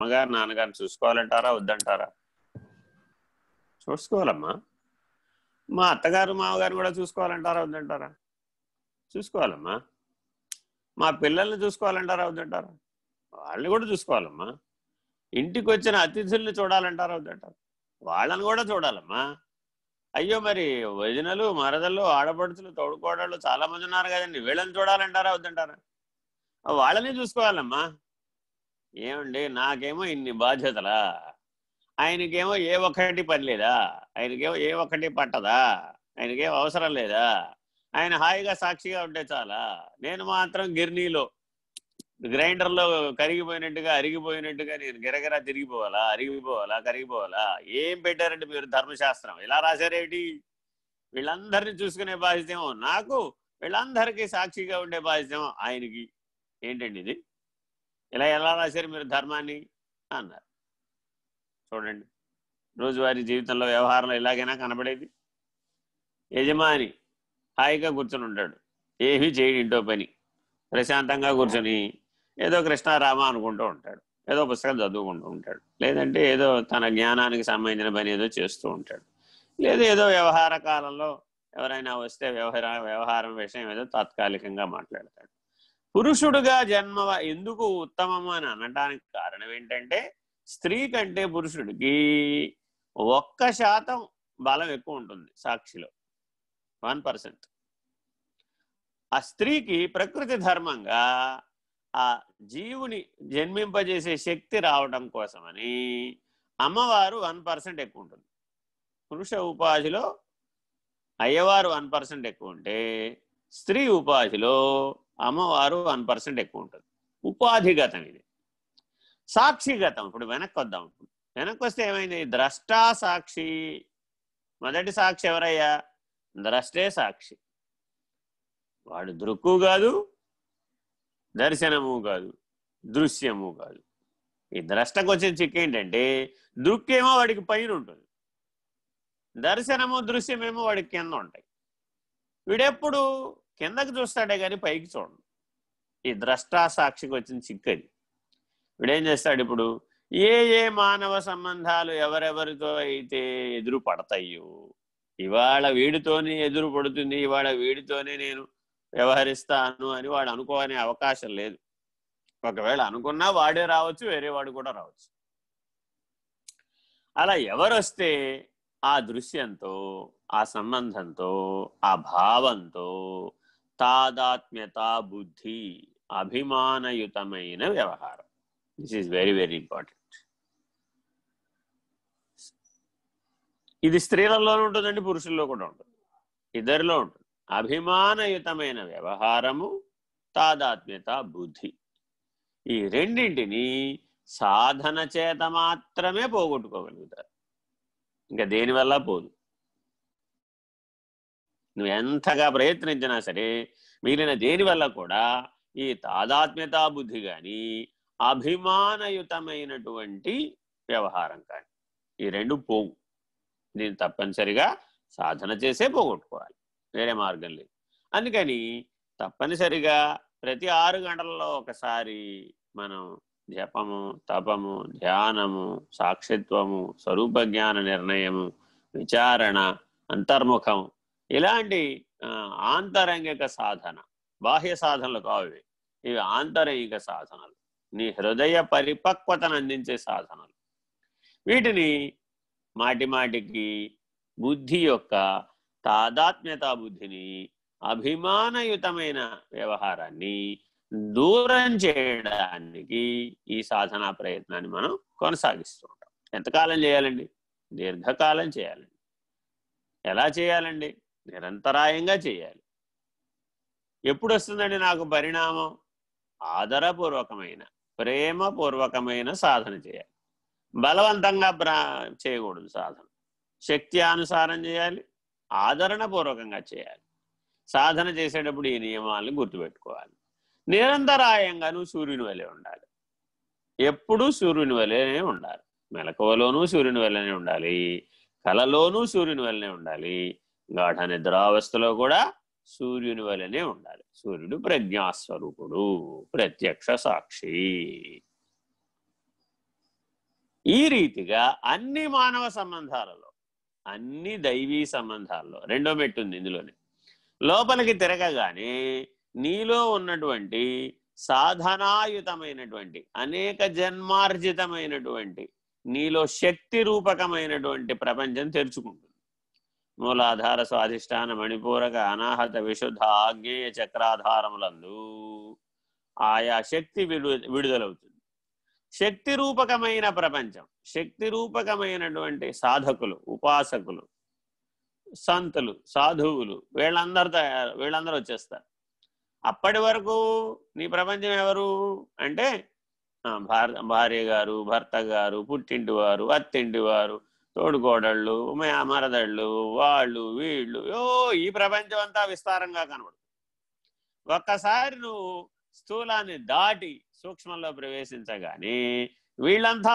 అమ్మగారు నాన్నగారిని చూసుకోవాలంటారా వద్దంటారా? చూసుకోవాలమ్మా. మా అత్తగారు మామగారు కూడా చూసుకోవాలంటారా వద్దంటారా? చూసుకోవాలమ్మా. మా పిల్లల్ని చూసుకోవాలంటారా వద్దంటారా? వాళ్ళని కూడా చూసుకోవాలమ్మా. ఇంటికి వచ్చిన అతిథుల్ని చూడాలంటారా వద్దంటారా? వాళ్ళని కూడా చూడాలమ్మా. అయ్యో మరి వదినలు మరదలు ఆడపడుచులు తోడుకోడళ్ళు చాలా మంది ఉన్నారు కదండి. వీళ్ళని చూడాలంటారా వద్దంటారా? వాళ్ళని చూసుకోవాలమ్మా. ఏమండి? నాకేమో ఇన్ని బాధ్యతలా? ఆయనకేమో ఏ ఒక్కటి పని లేదా? ఆయనకేమో ఏ ఒక్కటి పట్టదా? ఆయనకేం అవసరం లేదా? ఆయన హాయిగా సాక్షిగా ఉంటే చాలా. నేను మాత్రం గిర్నీలో గ్రైండర్లో కరిగిపోయినట్టుగా అరిగిపోయినట్టుగా నేను గిరగిరా తిరిగిపోవాలా? అరిగిపోవాలా? కరిగిపోవాలా? ఏం పెట్టారంటే మీరు ధర్మశాస్త్రం? ఇలా రాశారేమిటి? వీళ్ళందరినీ చూసుకునే బాధ్యతేమో నాకు. వీళ్ళందరికీ సాక్షిగా ఉండే బాధ్యతేమో ఆయనకి. ఏంటండి ఇది? ఇలా ఎలా రాశారు మీరు ధర్మాన్ని? అన్నారు. చూడండి. రోజువారీ జీవితంలో వ్యవహారంలో ఎలాగైనా కనబడేది. యజమాని హాయిగా కూర్చొని ఉంటాడు. ఏమీ చేయడు ఇంటో పని. ప్రశాంతంగా కూర్చొని ఏదో కృష్ణారామ అనుకుంటూ ఉంటాడు. ఏదో పుస్తకం చదువుకుంటూ ఉంటాడు. లేదంటే ఏదో తన జ్ఞానానికి సంబంధించిన పని ఏదో చేస్తూ ఉంటాడు. లేదా ఏదో వ్యవహార కాలంలో ఎవరైనా వస్తే వ్యవహార వ్యవహారం విషయం ఏదో తాత్కాలికంగా మాట్లాడతాడు. పురుషుడుగా జన్మ ఎందుకు ఉత్తమము అని అనటానికి కారణం ఏంటంటే స్త్రీ కంటే పురుషుడికి ఒక్క శాతం బలం ఎక్కువ ఉంటుంది సాక్షిలో. One percent. ఆ స్త్రీకి ప్రకృతి ధర్మంగా ఆ జీవుని జన్మింపజేసే శక్తి రావడం కోసమని అమ్మవారు వన్ పర్సెంట్ ఎక్కువ ఉంటుంది. పురుష ఉపాధిలో అయ్యవారు వన్ పర్సెంట్ ఎక్కువ ఉంటే స్త్రీ ఉపాధిలో అమ్మవారు వన్ పర్సెంట్ ఎక్కువ ఉంటుంది. ఉపాధిగతం ఇది. సాక్షిగతం ఇప్పుడు వెనక్కి వద్దాం ఇప్పుడు. వెనక్కి వస్తే ఏమైంది? ద్రష్టా సాక్షి. మొదటి సాక్షి ఎవరయ్యా? ద్రష్టే సాక్షి. వాడు దృక్కు కాదు దర్శనము కాదు దృశ్యము కాదు. ఈ ద్రష్టకు వచ్చే చిక్కు ఏంటంటే దృక్కేమో వాడికి పైన ఉంటుంది. దర్శనము దృశ్యమేమో వాడికి కింద ఉంటాయి. వీడెప్పుడు కిందకి చూస్తాడే కానీ పైకి చూడండి. ఈ ద్రష్టా సాక్షికి వచ్చిన చిక్కది. వీడేం చేస్తాడు ఇప్పుడు? ఏ ఏ మానవ సంబంధాలు ఎవరెవరితో అయితే ఎదురు పడతాయో ఇవాళ వీడితోనే ఎదురు పడుతుంది ఇవాళ వీడితోనే నేను వ్యవహరిస్తాను అని వాడు అనుకోనే అవకాశం లేదు. ఒకవేళ అనుకున్నా వాడే రావచ్చు వేరే వాడు కూడా రావచ్చు. అలా ఎవరొస్తే ఆ దృశ్యంతో ఆ సంబంధంతో ఆ భావంతో తాదాత్మ్యత బుద్ధి అభిమానయుతమైన వ్యవహారం. This is very very important ఇది స్త్రీలలోనూ ఉంటుందండి పురుషుల్లో కూడా ఉంటుంది. ఇద్దరిలో ఉంటుంది. అభిమానయుతమైన వ్యవహారము తాదాత్మ్యత బుద్ధి. ఈ రెండింటిని సాధన చేత మాత్రమే పోగొట్టుకోగలుగుతారు. ఇంకా దేనివల్ల పోదు? నువ్వు ఎంతగా ప్రయత్నించినా సరే మిగిలిన దేని వల్ల కూడా ఈ తాదాత్మ్యతా బుద్ధి కానీ అభిమానయుతమైనటువంటి వ్యవహారం కానీ ఈ రెండు పోవు. దీన్ని తప్పనిసరిగా సాధన చేసే పోగొట్టుకోవాలి. వేరే మార్గం లేదు. అందుకని తప్పనిసరిగా ప్రతి ఆరు గంటలలో ఒకసారి మనం జపము తపము ధ్యానము సాక్షిత్వము స్వరూప జ్ఞాన నిర్ణయము విచారణ అంతర్ముఖం ఇలాంటి ఆంతరంగిక సాధన బాహ్య సాధనలు కావు ఇవి. ఆంతరంగిక సాధనలు. నీ హృదయ పరిపక్వతను అందించే సాధనలు. వీటిని మాటిమాటికి బుద్ధి యొక్క తాదాత్మ్యతా బుద్ధిని అభిమానయుతమైన వ్యవహారాన్ని దూరం చేయడానికి ఈ సాధనా ప్రయత్నాన్ని మనం కొనసాగిస్తూ ఉంటాం. ఎంతకాలం చేయాలండి? దీర్ఘకాలం చేయాలండి. ఎలా చేయాలండి? నిరంతరాయంగా చేయాలి. ఎప్పుడు వస్తుందండి నాకు పరిణామం? ఆదరపూర్వకమైన ప్రేమపూర్వకమైన సాధన చేయాలి. బలవంతంగా బ్రా చేయకూడదు సాధన. శక్తి అనుసారం చేయాలి ఆదరణపూర్వకంగా చేయాలి. సాధన చేసేటప్పుడు ఈ నియమాలను గుర్తుపెట్టుకోవాలి. నిరంతరాయంగా నువ్వు సూర్యుని వలె ఉండాలి. ఎప్పుడూ సూర్యుని వలెనే ఉండాలి. మెలకువలోనూ సూర్యుని వల్లనే ఉండాలి. కలలోనూ సూర్యుని వల్లనే ఉండాలి. గాఢ నిద్రావస్థలో కూడా సూర్యుని వలనే ఉండాలి. సూర్యుడు ప్రజ్ఞాస్వరూపుడు ప్రత్యక్ష సాక్షి. ఈ రీతిగా అన్ని మానవ సంబంధాలలో అన్ని దైవీ సంబంధాల్లో రెండో మెట్టు ఉంది ఇందులోనే. లోపలికి తిరగగానే నీలో ఉన్నటువంటి సాధనాయుతమైనటువంటి అనేక జన్మార్జితమైనటువంటి నీలో శక్తి రూపకమైనటువంటి ప్రపంచం తెరుచుకుంటుంది. మూలాధార స్వాధిష్టాన మణిపూరక అనాహత విశుద్ధ ఆగ్నేయ చక్రాధారములందు ఆయా శక్తి విడు విడుదలవుతుంది. శక్తి రూపకమైన ప్రపంచం శక్తి రూపకమైనటువంటి సాధకులు ఉపాసకులు సంతులు సాధువులు వీళ్ళందరూ తయారు వీళ్ళందరూ వచ్చేస్తారు. అప్పటి వరకు నీ ప్రపంచం ఎవరు అంటే భార్య గారు భర్త గారు పుట్టింటి వారు అత్తింటి వారు తోడుకోడళ్ళు మరదళ్ళు వాళ్ళు వీళ్ళు. ఓ ఈ ప్రపంచం అంతా విస్తారంగా కనబడుతుంది. ఒక్కసారి నువ్వు స్థూలాన్ని దాటి సూక్ష్మంలో ప్రవేశించగానే వీళ్ళంతా